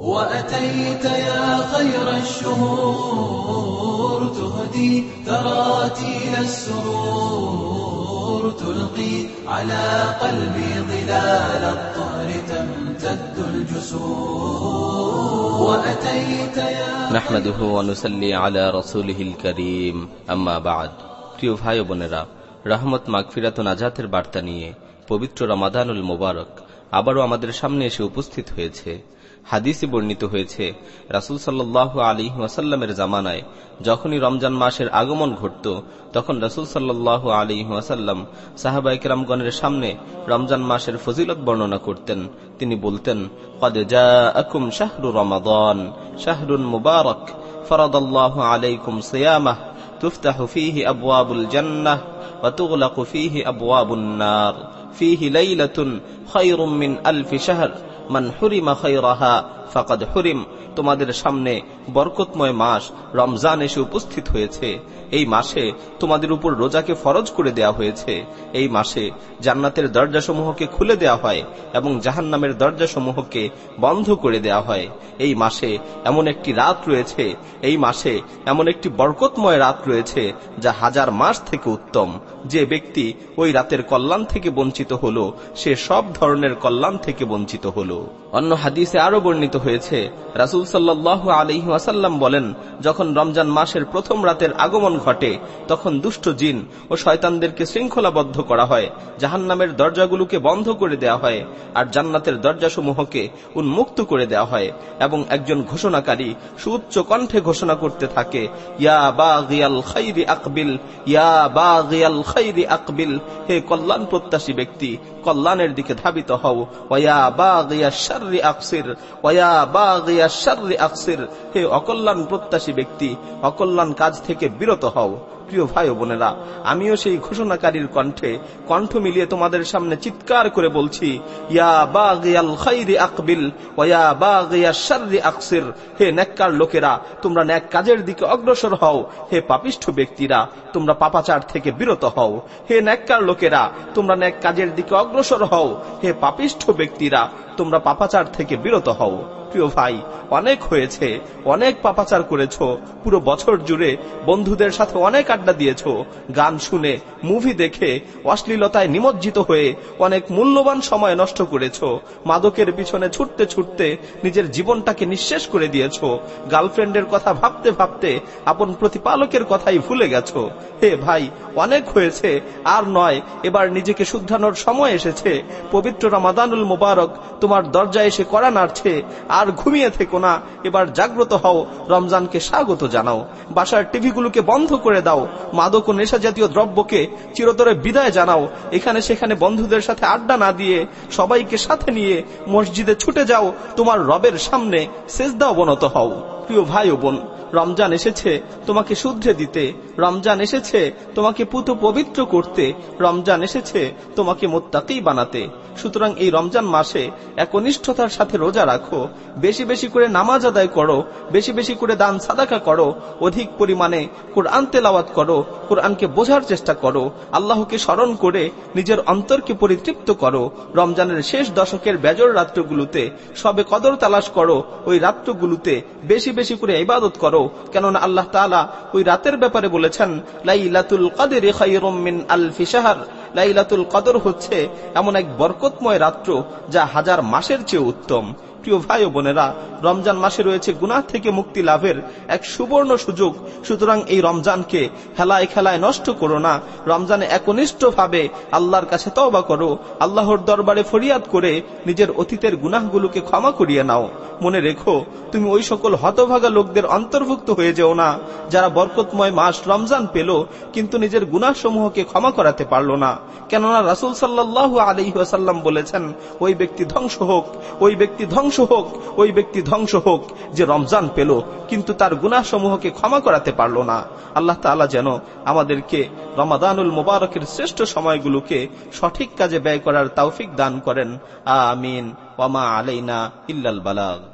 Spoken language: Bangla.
وأتيت يا خير الشهور تهدي تراتيل السرور تلقي على قلبي ظلال الطهر تمتد الجسور وأتيت يا نحمده ونسلي على رسوله الكريم أما بعد প্রিয় ভাই ও বোনেরা রহমত মাগফিরাত ও নাজাতের বার্তা নিয়ে পবিত্র রমাদানুল মোবারক আবারও আমাদের সামনে এসে উপস্থিত হয়েছে হাদিসে বর্ণিত হয়েছে রাসুল সাল্লাহ আলী ওয়াসাল্লামের জামানায় যখনই রমজান মাসের আগমন ঘটত তখন রাসুল সাল্লাহ আলী ওয়াসাল্লাম সাহাবাইকেরামগণের সামনে রমজান মাসের ফজিলত বর্ণনা করতেন তিনি বলতেন قد جاءكم شهر رمضان شهر مبارك فرض الله عليكم صيامه تفتح فيه أبواب الجنة وتغلق فيه أبواب النار فيه ليلة خير من ألف شهر মান হুরিমা খৈরাহা ফাকাদ হুরিম। তোমাদের সামনে বরকতময় মাস রমজান এসে উপস্থিত হয়েছে। এই মাসে তোমাদের উপর রোজাকে ফরজ করে দেয়া হয়েছে। এই মাসে জান্নাতের দরজাসমূহকে খুলে দেয়া হয় এবং জাহান্নামের দরজাসমূহকে বন্ধ করে দেয়া হয়। এই মাসে এমন একটি রাত রয়েছে, এই মাসে এমন একটি বরকতময় রাত রয়েছে যা হাজার মাস থেকে উত্তম। যে ব্যক্তি ওই রাতের কল্যাণ থেকে বঞ্চিত হল, সে সব ধরনের কল্যাণ থেকে বঞ্চিত হল। অন্য হাদিসে আরও বর্ণিত হয়েছে, রাসুল সাল্লাহ আলহি ওয়াসাল্লাম বলেন, যখন রমজান মাসের প্রথম রাতের আগমন ঘটে, তখন দুষ্ট জিন ও শয়তানদেরকে শৃঙ্খলাবদ্ধ করা হয় জাহান নামের দরজাগুলোকে বন্ধ করে দেওয়া হয়, আর জান্নাতের দরজাসমূহকে উন্মুক্ত করে দেওয়া হয়, এবং একজন ঘোষণাকারী সুউচ্চ কণ্ঠে ঘোষণা করতে থাকে, ইয়া বা গিয়াল খাইরি আকবিল, ইয়া বা গিয়াল খাইরি আকবিল, হে কল্যাণ প্রত্যাশী ব্যক্তি, কল্যাণের দিকে ধাবিত হও, ওয়া বা গিয়া শাররি আকসির, ওয়া বা গিয়া শাররি আকসির, হে অকল্যাণ প্রত্যাশী ব্যক্তি অকল্যাণ কাজ থেকে বিরত হও। প্রিয় ভাই বোনেরা, আমিও সেই ঘোষণাকারীর কণ্ঠে কণ্ঠ মিলিয়ে তোমাদের সামনে চিৎকার করে বলছি হে লোকেরা, তোমরা ন্যাক কাজের দিকে অগ্রসর হও। হে পাপিষ্ঠ ব্যক্তিরা, তোমরা পাপাচার থেকে বিরত হও। হে লোকেরা, তোমরা ন্যাক কাজের দিকে অগ্রসর হও। হে পাপিষ্ঠ ব্যক্তিরা, তোমরা পাপাচার থেকে বিরত হও। প্রিয় ভাই, অনেক হয়েছে, অনেক পাপাচার করেছ। পুরো বছর জুড়ে বন্ধুদের সাথে অনেক আড্ডা দিয়েছ, গান শুনে মুভি দেখে, অশ্লীলতায় নিমজ্জিত হয়ে অনেক মূল্যবান সময় নষ্ট করেছ, মাদকের পিছনে ছুটতে ছুটতে নিজের জীবনটাকে নিঃশেষ করে দিয়েছ গার্লফ্রেন্ডের কথা ভাবতে ভাবতে আপন প্রতিপালকের কথাই ভুলে গেছ। হে ভাই, অনেক হয়েছে, আর নয়, এবার নিজেকে শুদ্ধানোর সময় এসেছে, পবিত্র রামাদানুল মোবারক তোমার দরজা এসে করা নাড়ছে, আর ঘুমিয়ে থেকো না, এবার জাগ্রত হও, রমজানকে স্বাগত জানাও, বাসার টিভিগুলোকে বন্ধ করে দাও মাদক ও নেশা জাতীয় দ্রব্যকে চিরতরে বিদায় জানাও। এখানে সেখানে বন্ধুদের সাথে আড্ডা না দিয়ে সবাইকে সাথে নিয়ে মসজিদে ছুটে যাও। তোমার রবের সামনে সেজদা অবনত হও। প্রিয় ভাই ও বোন রমজান এসেছে, তোমাকে শুদ্ধে দিতে। রমজান এসেছে, তোমাকে পুত পবিত্র করতে। রমজান এসেছে, তোমাকে মোত্তাকি বানাতে। সুতরাং এই রমজান মাসে একনিষ্ঠতার সাথে রোজা রাখো। বেশি বেশি করে নামাজ আদায় করো, বেশি বেশি করে দান সাদাকা করো, অধিক পরিমাণে কোরআন তেলাওয়াত করো, কোরআনকে বোঝার চেষ্টা করো, আল্লাহকে স্মরণ করে নিজের অন্তরকে পরিতৃপ্ত করো। রমজানের শেষ দশকের বেজর রাত্রগুলোতে সবে কদর তালাশ করো, ওই রাত্রগুলোতে বেশি বেশি করে ইবাদত করো কেননা আল্লাহ তালা ওই রাতের ব্যাপারে বলেছেন, লাইলাতুল কাদের মিন আল ফিসাহার লাইলাতুল কদর হচ্ছে এমন এক বরকতময় রাত্র যা হাজার মাসের চেয়ে উত্তম। প্রিয় ভাই বোনেরা, রমজান মাসে রয়েছে গুনাহ থেকে মুক্তি লাভের এক সুবর্ণ সুযোগ। সুতরাং এই রমজানকে খেলায় খেলায় নষ্ট করো না। রমজানে একনিষ্ঠ ভাবে আল্লাহর কাছে তওবা করো। আল্লাহর দরবারে ফরিয়াদ করে নিজের অতীতের গুনাহগুলোকে ক্ষমা করিয়ে নাও। মনে রেখো, তুমি ওই সকল হতভাগা লোকদের অন্তর্ভুক্ত হয়ে যেও না, যারা বরকতময় মাস রমজান পেল, কিন্তু নিজের গুনাহ সমূহকে ক্ষমা করাতে পারল না। কেননা রাসুল সাল্লাহ আলহিহাসাল্লাম বলেছেন, ওই ব্যক্তি ধ্বংস হোক, ওই ব্যক্তি ধ্বংস হোক, ওই ব্যক্তি ধ্বংস হোক যে রমজান পেল, কিন্তু তার গুনাহ সমূহকে ক্ষমা করাতে পারল না। আল্লাহ তালা যেন আমাদেরকে রমাদানুল মোবারকের শ্রেষ্ঠ সময়গুলোকে সঠিক কাজে ব্যয় করার তৌফিক দান করেন। আমিন। ওমা আলাইনা ইল্লাল বালাগ।